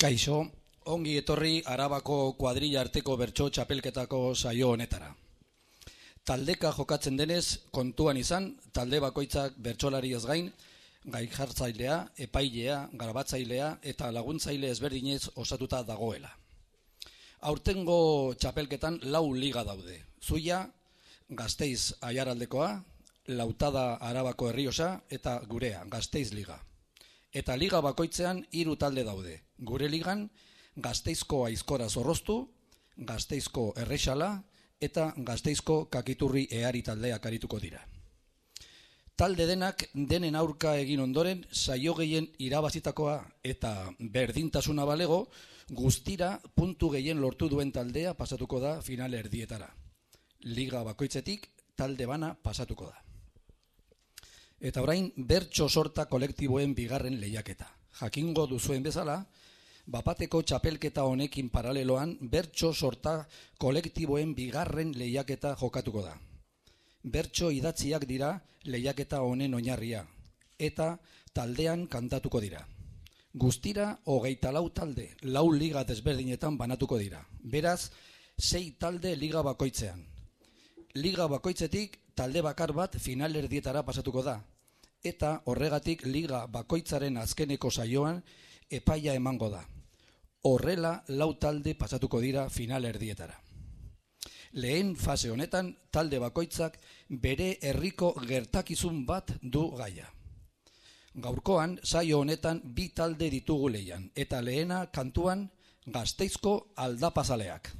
Kaixo, ongi etorri Arabako kuadrilla arteko bertso txapelketako saio honetara. Taldeka jokatzen denez, kontuan izan, talde bakoitzak bertsolari ez gain, gai jartzailea, epailea, garabatzailea eta laguntzaile ezberdinez osatuta dagoela. Aurtengo txapelketan lau liga daude. Zuia, gazteiz aiaraldekoa, lautada arabako herriosa eta gurea, gazteiz liga eta liga bakoitzean hiru talde daude. Gure ligan Gazteizko aizkora zorroztu, Gazteizko errexala eta Gazteizko kakiturri eari taldeak arituko dira. Talde denak denen aurka egin ondoren saio gehien irabazitakoa eta berdintasuna balego guztira puntu gehien lortu duen taldea pasatuko da final erdietara. Liga bakoitzetik talde bana pasatuko da. Eta orain bertso sorta kolektiboen bigarren lehiaketa. Jakingo duzuen bezala, bapateko txapelketa honekin paraleloan bertso sorta kolektiboen bigarren lehiaketa jokatuko da. Bertso idatziak dira lehiaketa honen oinarria eta taldean kantatuko dira. Guztira hogeita lau talde, lau liga desberdinetan banatuko dira. Beraz, sei talde liga bakoitzean. Liga bakoitzetik talde bakar bat final erdietara pasatuko da. Eta horregatik liga bakoitzaren azkeneko saioan epaia emango da. Horrela lau talde pasatuko dira final erdietara. Lehen fase honetan talde bakoitzak bere herriko gertakizun bat du gaia. Gaurkoan saio honetan bi talde ditugu leian eta lehena kantuan gazteizko aldapazaleak.